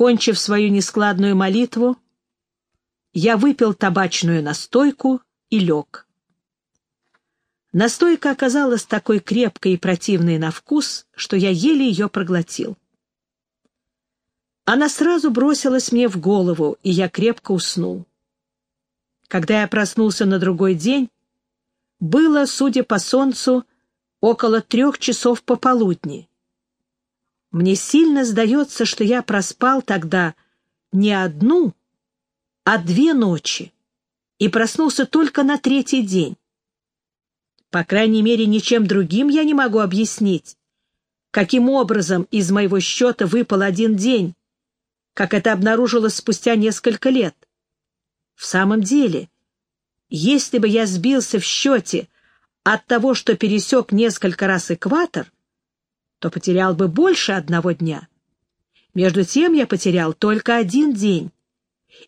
Кончив свою нескладную молитву, я выпил табачную настойку и лег. Настойка оказалась такой крепкой и противной на вкус, что я еле ее проглотил. Она сразу бросилась мне в голову, и я крепко уснул. Когда я проснулся на другой день, было, судя по солнцу, около трех часов пополудни. Мне сильно сдается, что я проспал тогда не одну, а две ночи и проснулся только на третий день. По крайней мере, ничем другим я не могу объяснить, каким образом из моего счета выпал один день, как это обнаружилось спустя несколько лет. В самом деле, если бы я сбился в счете от того, что пересек несколько раз экватор, то потерял бы больше одного дня. Между тем я потерял только один день,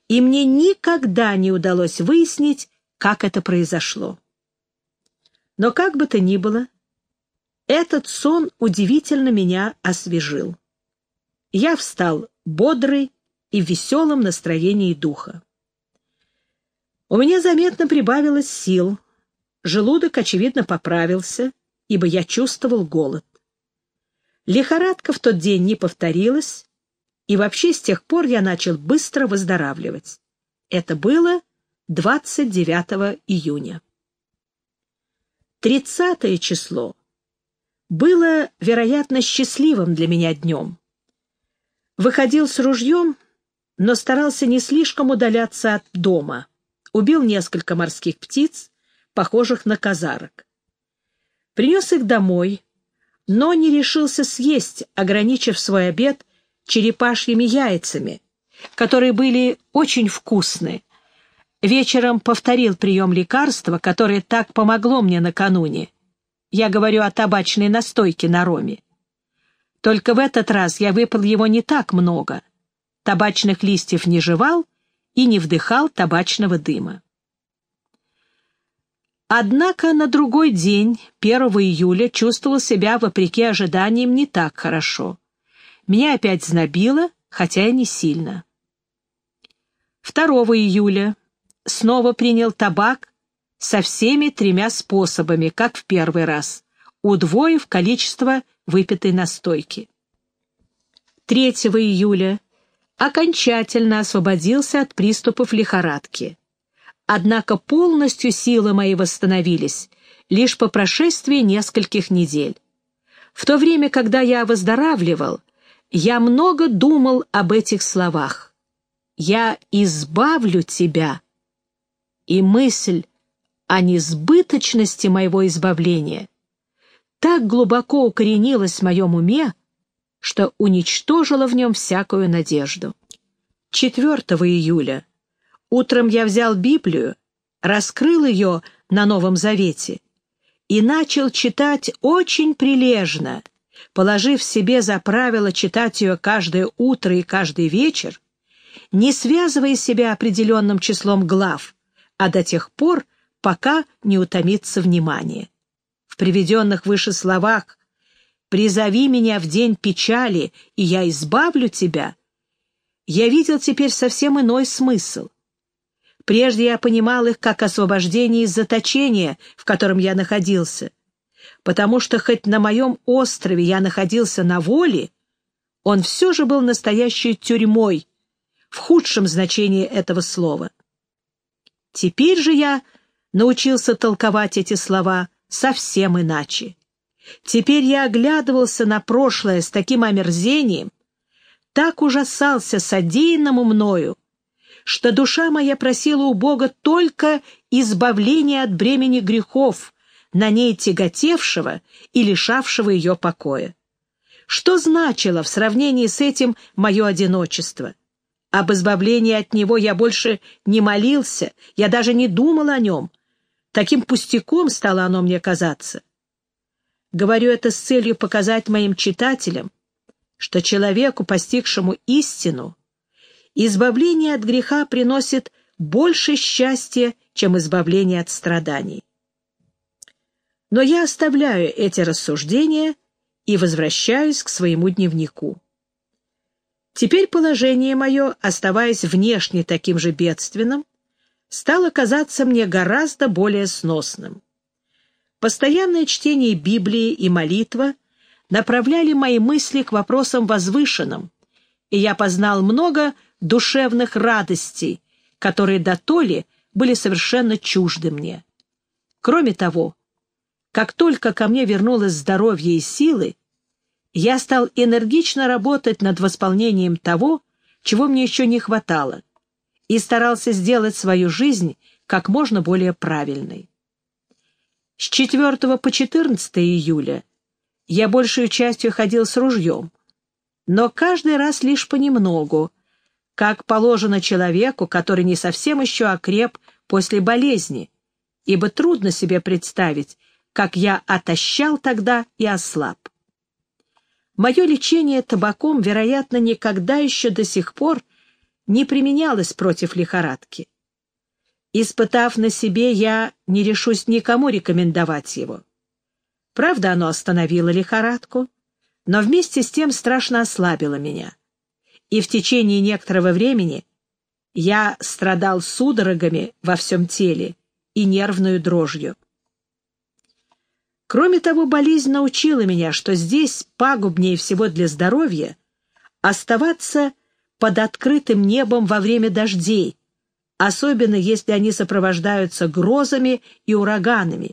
и мне никогда не удалось выяснить, как это произошло. Но как бы то ни было, этот сон удивительно меня освежил. Я встал бодрый и в веселом настроении духа. У меня заметно прибавилось сил, желудок, очевидно, поправился, ибо я чувствовал голод. Лихорадка в тот день не повторилась, и вообще с тех пор я начал быстро выздоравливать. Это было 29 июня. 30 число было, вероятно, счастливым для меня днем. Выходил с ружьем, но старался не слишком удаляться от дома. Убил несколько морских птиц, похожих на казарок. Принес их домой, но не решился съесть, ограничив свой обед черепашьими яйцами, которые были очень вкусны. Вечером повторил прием лекарства, которое так помогло мне накануне. Я говорю о табачной настойке на роме. Только в этот раз я выпил его не так много. Табачных листьев не жевал и не вдыхал табачного дыма. Однако на другой день, 1 июля, чувствовал себя, вопреки ожиданиям, не так хорошо. Меня опять знобило, хотя и не сильно. 2 июля снова принял табак со всеми тремя способами, как в первый раз, удвоив количество выпитой настойки. 3 июля окончательно освободился от приступов лихорадки. Однако полностью силы мои восстановились лишь по прошествии нескольких недель. В то время, когда я выздоравливал, я много думал об этих словах. «Я избавлю тебя». И мысль о несбыточности моего избавления так глубоко укоренилась в моем уме, что уничтожила в нем всякую надежду. 4 июля Утром я взял Библию, раскрыл ее на Новом Завете и начал читать очень прилежно, положив себе за правило читать ее каждое утро и каждый вечер, не связывая себя определенным числом глав, а до тех пор, пока не утомится внимание. В приведенных выше словах «Призови меня в день печали, и я избавлю тебя» я видел теперь совсем иной смысл. Прежде я понимал их как освобождение из заточения, в котором я находился, потому что хоть на моем острове я находился на воле, он все же был настоящей тюрьмой, в худшем значении этого слова. Теперь же я научился толковать эти слова совсем иначе. Теперь я оглядывался на прошлое с таким омерзением, так ужасался содеянному мною, что душа моя просила у Бога только избавления от бремени грехов, на ней тяготевшего и лишавшего ее покоя. Что значило в сравнении с этим мое одиночество? Об избавлении от него я больше не молился, я даже не думал о нем. Таким пустяком стало оно мне казаться. Говорю это с целью показать моим читателям, что человеку, постигшему истину, избавление от греха приносит больше счастья, чем избавление от страданий. Но я оставляю эти рассуждения и возвращаюсь к своему дневнику. Теперь положение мое, оставаясь внешне таким же бедственным, стало казаться мне гораздо более сносным. Постоянное чтение Библии и молитва направляли мои мысли к вопросам возвышенным, и я познал много душевных радостей, которые до толи были совершенно чужды мне. Кроме того, как только ко мне вернулось здоровье и силы, я стал энергично работать над восполнением того, чего мне еще не хватало, и старался сделать свою жизнь как можно более правильной. С 4 по 14 июля я большую частью ходил с ружьем, но каждый раз лишь понемногу, как положено человеку, который не совсем еще окреп после болезни, ибо трудно себе представить, как я отощал тогда и ослаб. Мое лечение табаком, вероятно, никогда еще до сих пор не применялось против лихорадки. Испытав на себе, я не решусь никому рекомендовать его. Правда, оно остановило лихорадку, но вместе с тем страшно ослабило меня. И в течение некоторого времени я страдал судорогами во всем теле и нервную дрожью. Кроме того, болезнь научила меня, что здесь пагубнее всего для здоровья оставаться под открытым небом во время дождей, особенно если они сопровождаются грозами и ураганами,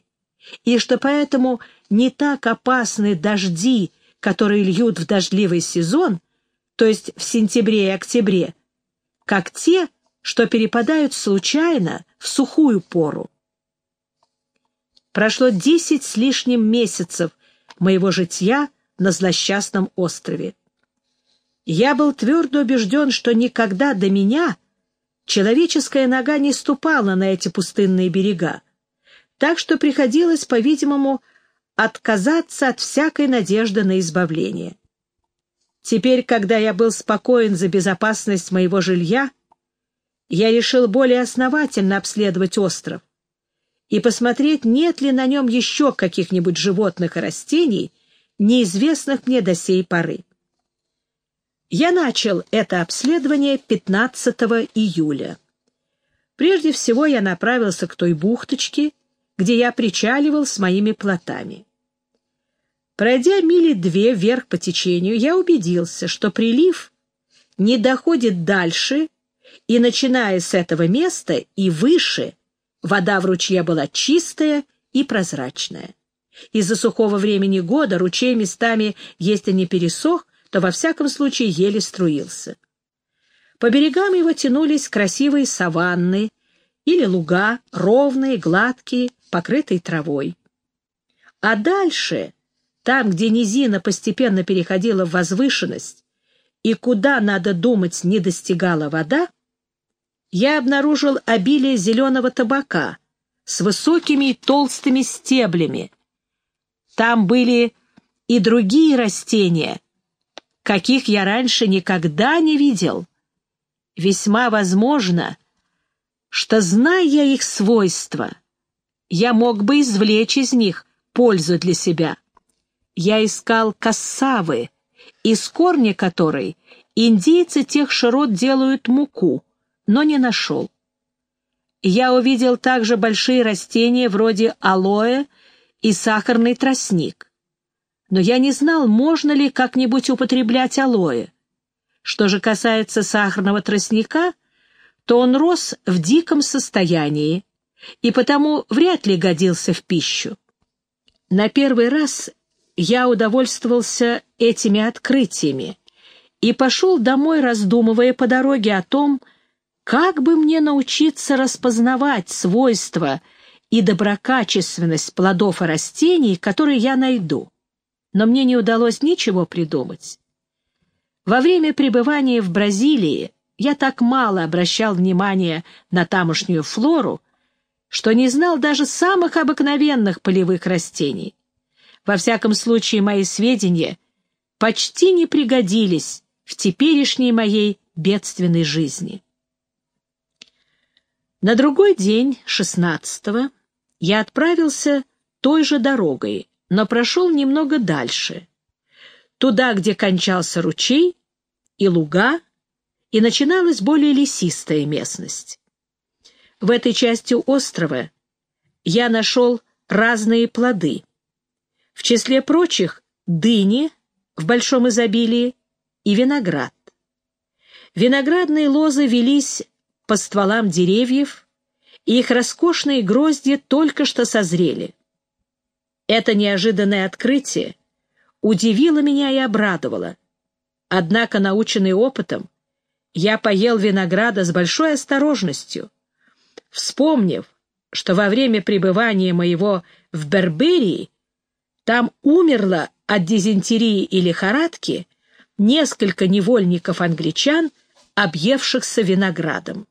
и что поэтому не так опасны дожди, которые льют в дождливый сезон, то есть в сентябре и октябре, как те, что перепадают случайно в сухую пору. Прошло десять с лишним месяцев моего житья на злосчастном острове. Я был твердо убежден, что никогда до меня человеческая нога не ступала на эти пустынные берега, так что приходилось, по-видимому, отказаться от всякой надежды на избавление. Теперь, когда я был спокоен за безопасность моего жилья, я решил более основательно обследовать остров, и посмотреть, нет ли на нем еще каких-нибудь животных и растений, неизвестных мне до сей поры. Я начал это обследование 15 июля. Прежде всего я направился к той бухточке, где я причаливал с моими плотами. Пройдя мили две вверх по течению, я убедился, что прилив не доходит дальше, и, начиная с этого места и выше, Вода в ручье была чистая и прозрачная. Из-за сухого времени года ручей местами, если не пересох, то во всяком случае еле струился. По берегам его тянулись красивые саванны или луга, ровные, гладкие, покрытые травой. А дальше, там, где низина постепенно переходила в возвышенность и куда, надо думать, не достигала вода, я обнаружил обилие зеленого табака с высокими и толстыми стеблями. Там были и другие растения, каких я раньше никогда не видел. Весьма возможно, что, зная их свойства, я мог бы извлечь из них пользу для себя. Я искал кассавы, из корня которой индейцы тех широт делают муку, но не нашел. Я увидел также большие растения вроде алоэ и сахарный тростник. Но я не знал, можно ли как-нибудь употреблять алоэ. Что же касается сахарного тростника, то он рос в диком состоянии и потому вряд ли годился в пищу. На первый раз я удовольствовался этими открытиями и пошел домой, раздумывая по дороге о том, как бы мне научиться распознавать свойства и доброкачественность плодов и растений, которые я найду? Но мне не удалось ничего придумать. Во время пребывания в Бразилии я так мало обращал внимания на тамошнюю флору, что не знал даже самых обыкновенных полевых растений. Во всяком случае, мои сведения почти не пригодились в теперешней моей бедственной жизни. На другой день, 16-го, я отправился той же дорогой, но прошел немного дальше, туда, где кончался ручей, и луга, и начиналась более лесистая местность. В этой части острова я нашел разные плоды. В числе прочих дыни в большом изобилии и виноград. Виноградные лозы велись по стволам деревьев, и их роскошные грозди только что созрели. Это неожиданное открытие удивило меня и обрадовало. Однако, наученный опытом, я поел винограда с большой осторожностью, вспомнив, что во время пребывания моего в Берберии там умерло от дизентерии и лихорадки несколько невольников-англичан, объевшихся виноградом.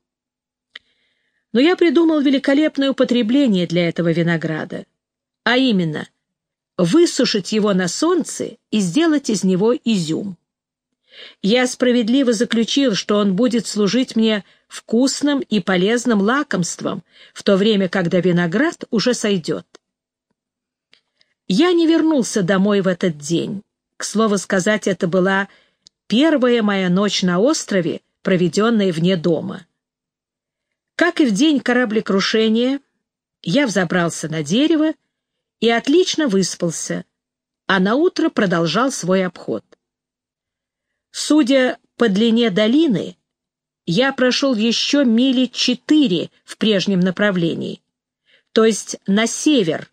Но я придумал великолепное употребление для этого винограда, а именно высушить его на солнце и сделать из него изюм. Я справедливо заключил, что он будет служить мне вкусным и полезным лакомством, в то время, когда виноград уже сойдет. Я не вернулся домой в этот день. К слову сказать, это была первая моя ночь на острове, проведенная вне дома. Как и в день кораблекрушения, я взобрался на дерево и отлично выспался, а наутро продолжал свой обход. Судя по длине долины, я прошел еще мили четыре в прежнем направлении, то есть на север,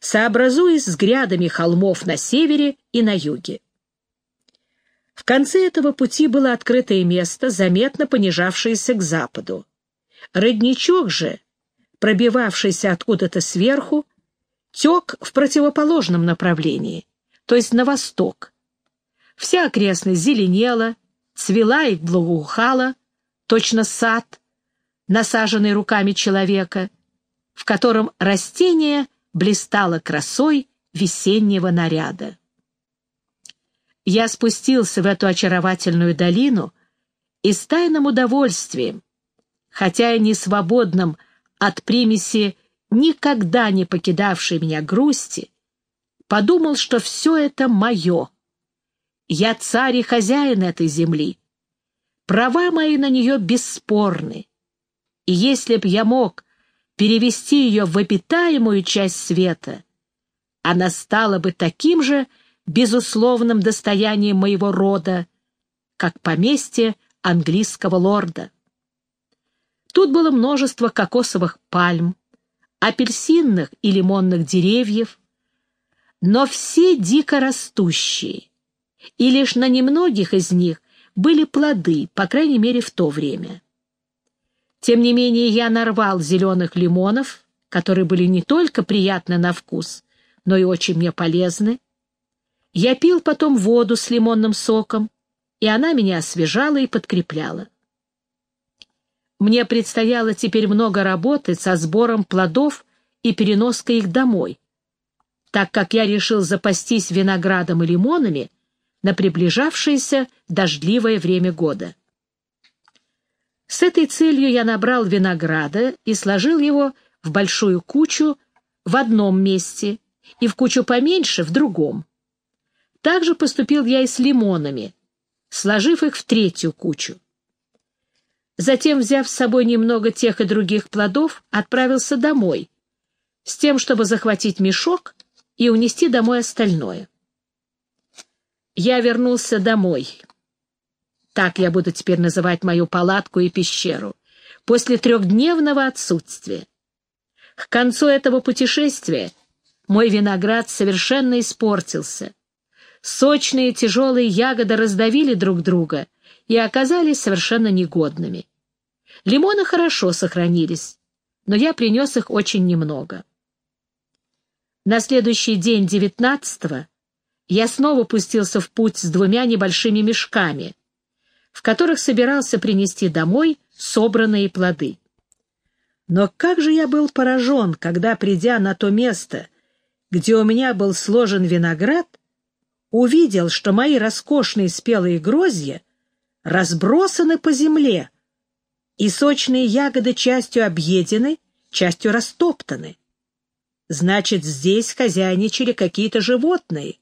сообразуясь с грядами холмов на севере и на юге. В конце этого пути было открытое место, заметно понижавшееся к западу. Родничок же, пробивавшийся откуда-то сверху, тек в противоположном направлении, то есть на восток. Вся окрестность зеленела, цвела и благоухала, точно сад, насаженный руками человека, в котором растение блистало красой весеннего наряда. Я спустился в эту очаровательную долину и с тайным удовольствием, хотя и не свободным от примеси никогда не покидавшей меня грусти, подумал, что все это мое. Я царь и хозяин этой земли. Права мои на нее бесспорны. И если б я мог перевести ее в обитаемую часть света, она стала бы таким же безусловным достоянием моего рода, как поместье английского лорда. Тут было множество кокосовых пальм, апельсинных и лимонных деревьев, но все дико растущие, и лишь на немногих из них были плоды, по крайней мере, в то время. Тем не менее, я нарвал зеленых лимонов, которые были не только приятны на вкус, но и очень мне полезны. Я пил потом воду с лимонным соком, и она меня освежала и подкрепляла. Мне предстояло теперь много работать со сбором плодов и переноской их домой, так как я решил запастись виноградом и лимонами на приближавшееся дождливое время года. С этой целью я набрал винограда и сложил его в большую кучу в одном месте и в кучу поменьше в другом. Также поступил я и с лимонами, сложив их в третью кучу. Затем, взяв с собой немного тех и других плодов, отправился домой, с тем, чтобы захватить мешок и унести домой остальное. Я вернулся домой. Так я буду теперь называть мою палатку и пещеру. После трехдневного отсутствия. К концу этого путешествия мой виноград совершенно испортился. Сочные тяжелые ягоды раздавили друг друга и оказались совершенно негодными. Лимоны хорошо сохранились, но я принес их очень немного. На следующий день, девятнадцатого, я снова пустился в путь с двумя небольшими мешками, в которых собирался принести домой собранные плоды. Но как же я был поражен, когда, придя на то место, где у меня был сложен виноград, увидел, что мои роскошные спелые грозья разбросаны по земле, и сочные ягоды частью объедены, частью растоптаны. Значит, здесь хозяйничали какие-то животные,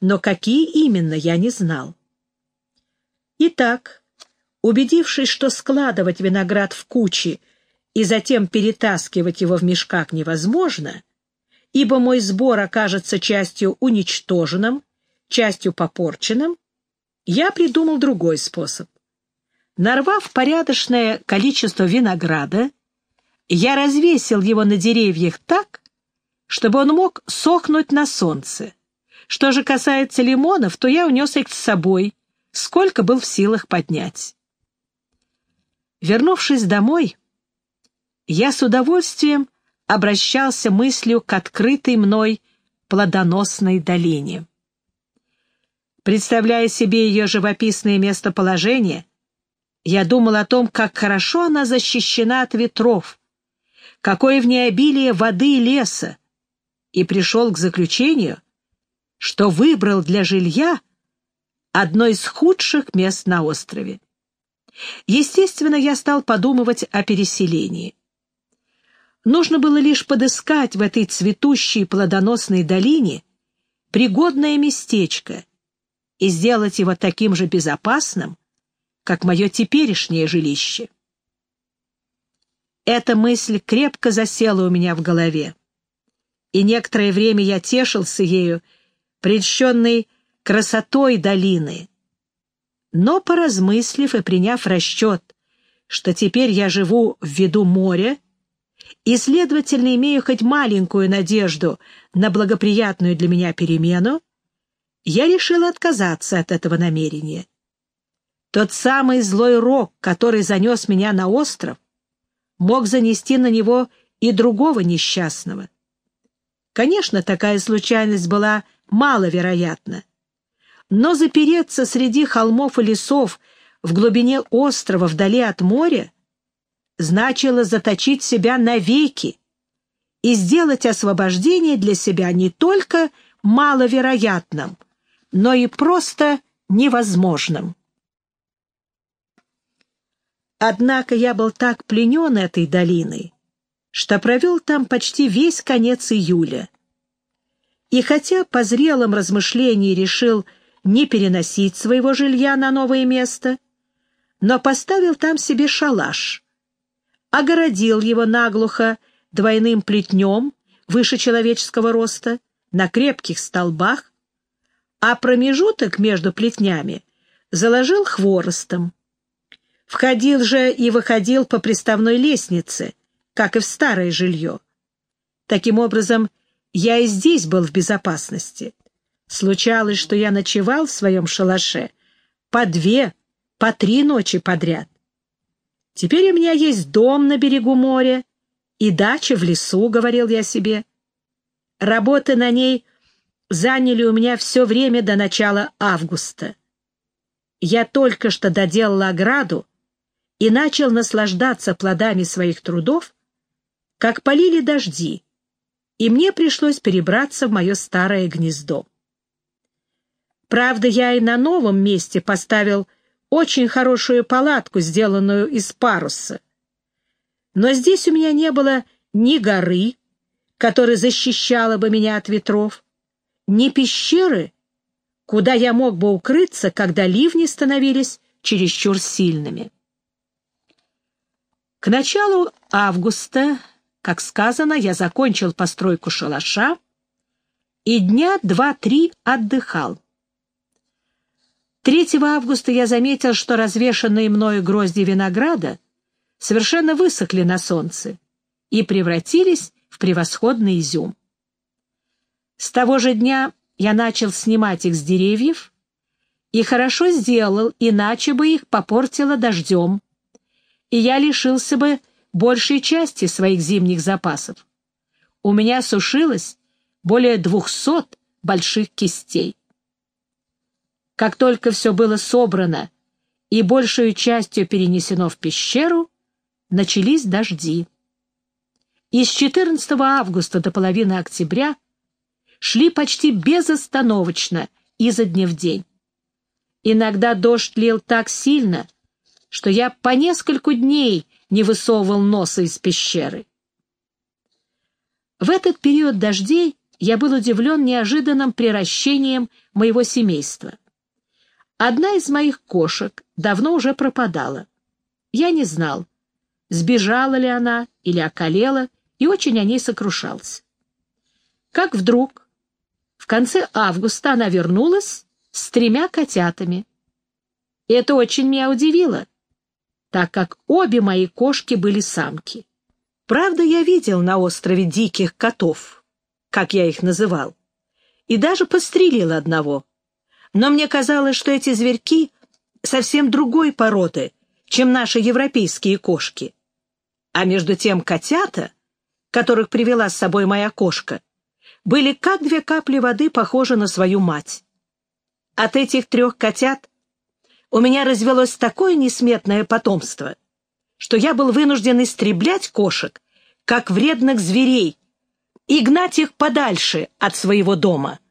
но какие именно, я не знал. Итак, убедившись, что складывать виноград в кучи и затем перетаскивать его в мешках невозможно, ибо мой сбор окажется частью уничтоженным, частью попорченным, я придумал другой способ. Нарвав порядочное количество винограда, я развесил его на деревьях так, чтобы он мог сохнуть на солнце. Что же касается лимонов, то я унес их с собой, сколько был в силах поднять. Вернувшись домой, я с удовольствием обращался мыслью к открытой мной плодоносной долине. Представляя себе ее живописное местоположение, я думал о том, как хорошо она защищена от ветров, какое в ней обилие воды и леса, и пришел к заключению, что выбрал для жилья одно из худших мест на острове. Естественно, я стал подумывать о переселении. Нужно было лишь подыскать в этой цветущей плодоносной долине пригодное местечко и сделать его таким же безопасным, как мое теперешнее жилище. Эта мысль крепко засела у меня в голове, и некоторое время я тешился ею, прельщенный красотой долины. Но, поразмыслив и приняв расчет, что теперь я живу в виду моря, и, следовательно, имею хоть маленькую надежду на благоприятную для меня перемену, я решила отказаться от этого намерения. Тот самый злой рок, который занес меня на остров, мог занести на него и другого несчастного. Конечно, такая случайность была маловероятна, но запереться среди холмов и лесов в глубине острова, вдали от моря, значило заточить себя навеки и сделать освобождение для себя не только маловероятным, но и просто невозможным. Однако я был так пленен этой долиной, что провел там почти весь конец июля. И хотя по зрелом размышлении решил не переносить своего жилья на новое место, но поставил там себе шалаш, огородил его наглухо двойным плетнем выше человеческого роста, на крепких столбах, а промежуток между плетнями заложил хворостом. Входил же и выходил по приставной лестнице, как и в старое жилье. Таким образом, я и здесь был в безопасности. Случалось, что я ночевал в своем шалаше по две, по три ночи подряд. Теперь у меня есть дом на берегу моря и дача в лесу, — говорил я себе. Работы на ней заняли у меня все время до начала августа. Я только что доделал ограду и начал наслаждаться плодами своих трудов, как полили дожди, и мне пришлось перебраться в мое старое гнездо. Правда, я и на новом месте поставил очень хорошую палатку, сделанную из паруса. Но здесь у меня не было ни горы, которая защищала бы меня от ветров, ни пещеры, куда я мог бы укрыться, когда ливни становились чересчур сильными. К началу августа, как сказано, я закончил постройку шалаша и дня два-три отдыхал. 3 августа я заметил, что развешанные мною грозди винограда совершенно высохли на солнце и превратились в превосходный изюм. С того же дня я начал снимать их с деревьев и хорошо сделал, иначе бы их попортило дождем, и я лишился бы большей части своих зимних запасов. У меня сушилось более двухсот больших кистей. Как только все было собрано и большую частью перенесено в пещеру, начались дожди. И с 14 августа до половины октября шли почти безостановочно изо дня в день. Иногда дождь лил так сильно, что я по нескольку дней не высовывал носа из пещеры. В этот период дождей я был удивлен неожиданным приращением моего семейства. Одна из моих кошек давно уже пропадала. Я не знал, сбежала ли она или околела, и очень о ней сокрушался. Как вдруг в конце августа она вернулась с тремя котятами. Это очень меня удивило, так как обе мои кошки были самки. Правда, я видел на острове диких котов, как я их называл, и даже пострелил одного. Но мне казалось, что эти зверьки совсем другой породы, чем наши европейские кошки. А между тем котята, которых привела с собой моя кошка, были как две капли воды похожи на свою мать. От этих трех котят у меня развелось такое несметное потомство, что я был вынужден истреблять кошек, как вредных зверей, и гнать их подальше от своего дома —